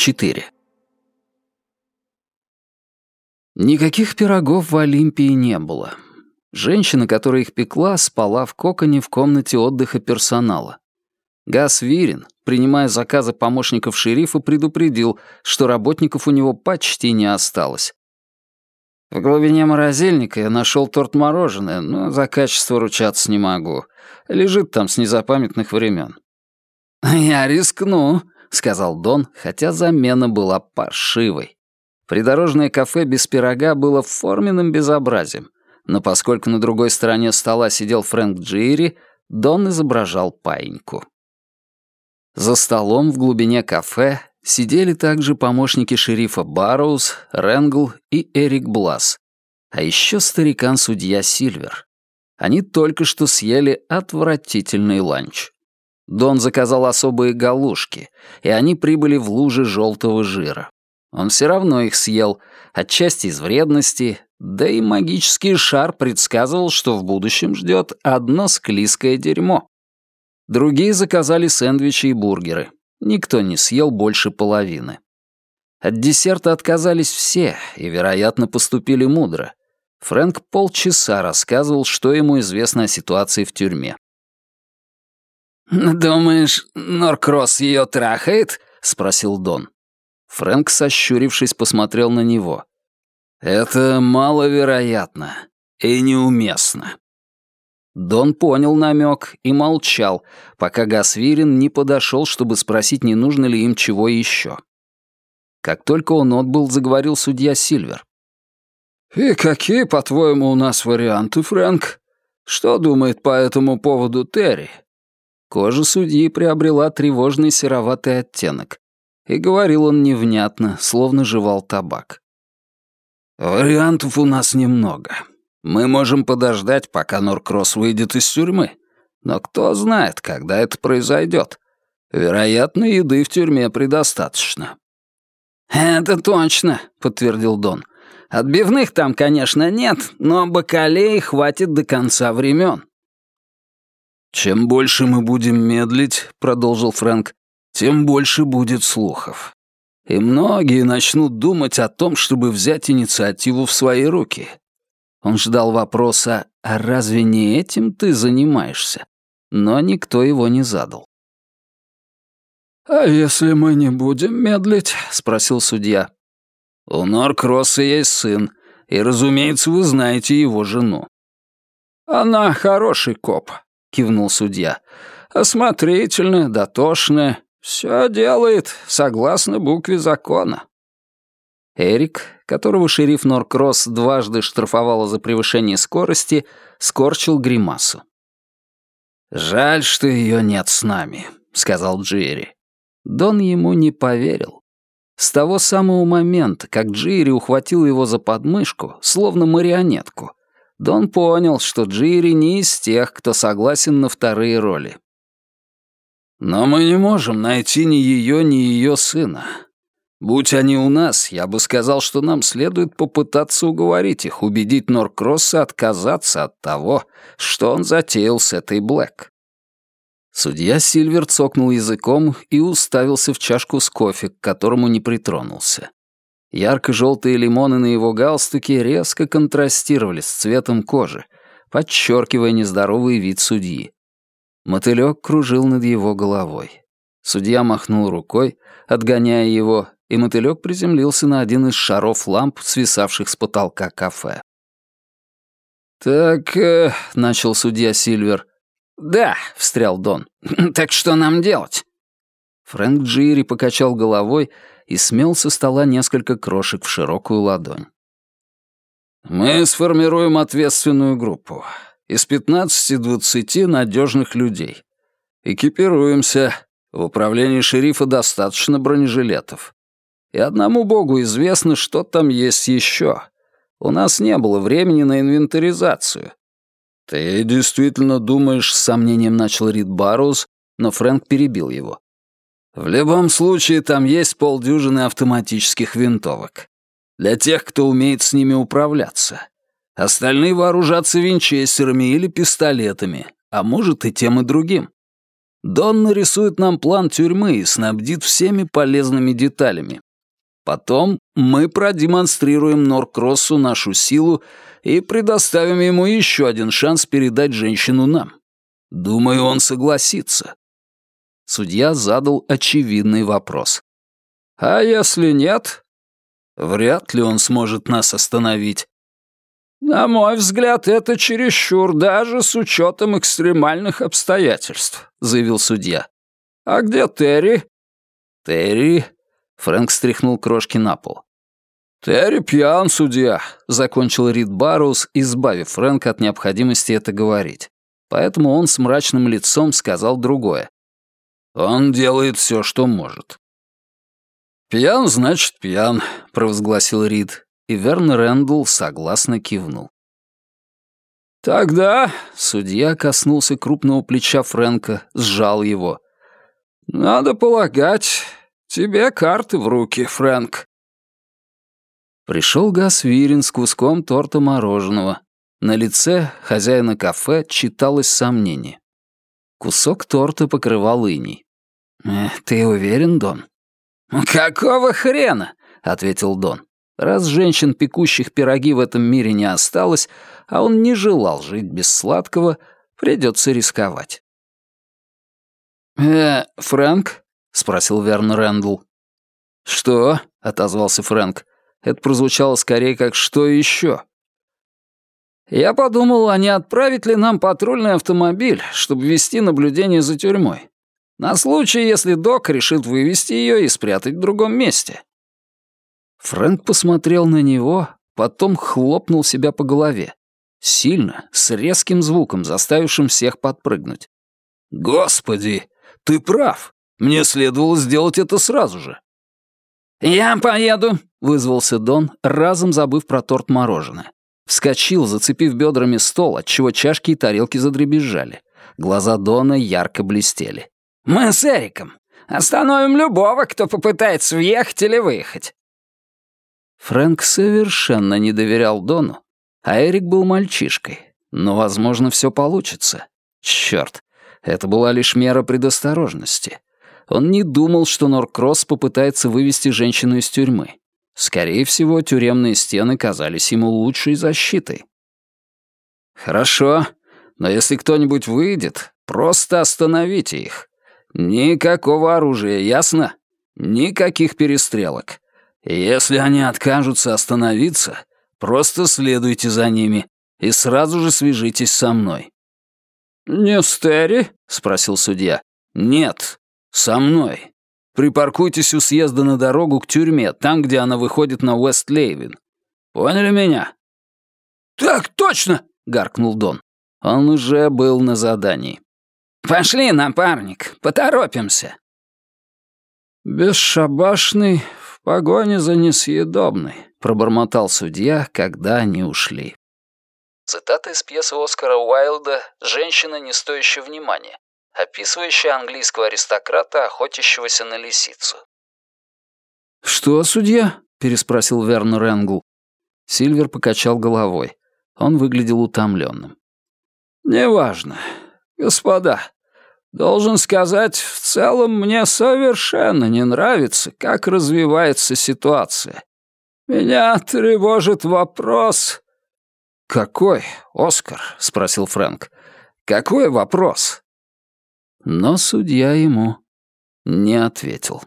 4. Никаких пирогов в Олимпии не было. Женщина, которая их пекла, спала в коконе в комнате отдыха персонала. Гас Вирин, принимая заказы помощников шерифа, предупредил, что работников у него почти не осталось. В глубине морозильника я нашел торт-мороженое, но за качество ручаться не могу. Лежит там с незапамятных времен. «Я рискну», — сказал Дон, хотя замена была паршивой. Придорожное кафе без пирога было форменным безобразием, но поскольку на другой стороне стола сидел Фрэнк Джири, Дон изображал паиньку. За столом в глубине кафе сидели также помощники шерифа Барроуз, Ренгл и Эрик Блас, а еще старикан-судья Сильвер. Они только что съели отвратительный ланч. Дон заказал особые галушки, и они прибыли в луже желтого жира. Он все равно их съел, отчасти из вредности, да и магический шар предсказывал, что в будущем ждет одно склизкое дерьмо. Другие заказали сэндвичи и бургеры. Никто не съел больше половины. От десерта отказались все и, вероятно, поступили мудро. Фрэнк полчаса рассказывал, что ему известно о ситуации в тюрьме. «Думаешь, Норкросс ее трахает?» — спросил Дон. Фрэнк, сощурившись, посмотрел на него. «Это маловероятно и неуместно». Дон понял намек и молчал, пока Гасвирин не подошел, чтобы спросить, не нужно ли им чего еще. Как только он отбыл, заговорил судья Сильвер. «И какие, по-твоему, у нас варианты, Фрэнк? Что думает по этому поводу Терри?» Кожа судьи приобрела тревожный сероватый оттенок и говорил он невнятно, словно жевал табак. «Вариантов у нас немного. Мы можем подождать, пока Норкросс выйдет из тюрьмы. Но кто знает, когда это произойдет. Вероятно, еды в тюрьме предостаточно». «Это точно», — подтвердил Дон. «Отбивных там, конечно, нет, но бакалей хватит до конца времен». «Чем больше мы будем медлить», — продолжил Фрэнк, тем больше будет слухов. И многие начнут думать о том, чтобы взять инициативу в свои руки. Он ждал вопроса «А разве не этим ты занимаешься?» Но никто его не задал. «А если мы не будем медлить?» — спросил судья. «У Норкросса есть сын, и, разумеется, вы знаете его жену». «Она хороший коп», — кивнул судья. «Осмотрительная, дотошная, все делает согласно букве закона. Эрик, которого шериф Норкросс дважды штрафовала за превышение скорости, скорчил гримасу. «Жаль, что ее нет с нами», — сказал Джерри. Дон ему не поверил. С того самого момента, как Джири ухватил его за подмышку, словно марионетку, Дон понял, что Джири не из тех, кто согласен на вторые роли. Но мы не можем найти ни ее, ни ее сына. Будь они у нас, я бы сказал, что нам следует попытаться уговорить их, убедить Норкросса отказаться от того, что он затеял с этой Блэк. Судья Сильвер цокнул языком и уставился в чашку с кофе, к которому не притронулся. Ярко-желтые лимоны на его галстуке резко контрастировали с цветом кожи, подчеркивая нездоровый вид судьи. Мотылёк кружил над его головой. Судья махнул рукой, отгоняя его, и мотылёк приземлился на один из шаров ламп, свисавших с потолка кафе. «Так», э, — начал судья Сильвер. «Да», — встрял Дон. «Так что нам делать?» Фрэнк Джири покачал головой и смел со стола несколько крошек в широкую ладонь. «Мы сформируем ответственную группу из 15-20 надежных людей. Экипируемся. В управлении шерифа достаточно бронежилетов. И одному богу известно, что там есть еще. У нас не было времени на инвентаризацию. «Ты действительно думаешь, — с сомнением начал Рид Барроуз, но Фрэнк перебил его. В любом случае, там есть полдюжины автоматических винтовок. Для тех, кто умеет с ними управляться. Остальные вооружатся винчестерами или пистолетами, а может и тем и другим. Дон нарисует нам план тюрьмы и снабдит всеми полезными деталями. Потом мы продемонстрируем Норкроссу нашу силу и предоставим ему еще один шанс передать женщину нам. Думаю, он согласится. Судья задал очевидный вопрос. А если нет? Вряд ли он сможет нас остановить. На мой взгляд, это чересчур, даже с учетом экстремальных обстоятельств, заявил судья. А где Терри? Терри? Фрэнк стряхнул крошки на пол. «Терри пьян, судья», — закончил Рид Барроуз, избавив Фрэнка от необходимости это говорить. Поэтому он с мрачным лицом сказал другое. «Он делает все, что может». «Пьян, значит, пьян», — провозгласил Рид, и Верн Рэндалл согласно кивнул. «Тогда...» — судья коснулся крупного плеча Фрэнка, сжал его. «Надо полагать, тебе карты в руки, Фрэнк». Пришел Гас Вирин с куском торта мороженого. На лице хозяина кафе читалось сомнение. Кусок торта покрывал иней. «Э, «Ты уверен, Дон?» «Какого хрена?» — ответил Дон. Раз женщин, пекущих пироги в этом мире не осталось, а он не желал жить без сладкого, придется рисковать. «Э, Фрэнк?» — спросил Верн Рэндл. «Что?» — отозвался Фрэнк. Это прозвучало скорее как «что еще?». Я подумал, а не отправить ли нам патрульный автомобиль, чтобы вести наблюдение за тюрьмой. На случай, если док решит вывести ее и спрятать в другом месте. Фрэнк посмотрел на него, потом хлопнул себя по голове. Сильно, с резким звуком, заставившим всех подпрыгнуть. «Господи, ты прав. Мне следовало сделать это сразу же». «Я поеду», — вызвался Дон, разом забыв про торт-мороженое. Вскочил, зацепив бедрами стол, отчего чашки и тарелки задребезжали. Глаза Дона ярко блестели. «Мы с Эриком. Остановим любого, кто попытается въехать или выехать». Фрэнк совершенно не доверял Дону, а Эрик был мальчишкой. Но, возможно, все получится. Черт, это была лишь мера предосторожности. Он не думал, что Норкросс попытается вывести женщину из тюрьмы. Скорее всего, тюремные стены казались ему лучшей защитой. «Хорошо, но если кто-нибудь выйдет, просто остановите их. Никакого оружия, ясно? Никаких перестрелок. Если они откажутся остановиться, просто следуйте за ними и сразу же свяжитесь со мной». «Не с Терри?» — спросил судья. «Нет, со мной. Припаркуйтесь у съезда на дорогу к тюрьме, там, где она выходит на Уэст-Лейвин. Поняли меня?» «Так точно!» — гаркнул Дон. Он уже был на задании. «Пошли, напарник, поторопимся». «Бесшабашный в погоне за несъедобной», — пробормотал судья, когда они ушли. Цитата из пьесы Оскара Уайлда «Женщина, не стоящая внимания», описывающая английского аристократа, охотящегося на лисицу. «Что, судья?» — переспросил Вернер Энгл. Сильвер покачал головой. Он выглядел утомленным. «Неважно. Господа, должен сказать, в целом мне совершенно не нравится, как развивается ситуация. Меня тревожит вопрос...» «Какой, Оскар?» — спросил Фрэнк. «Какой вопрос?» Но судья ему не ответил.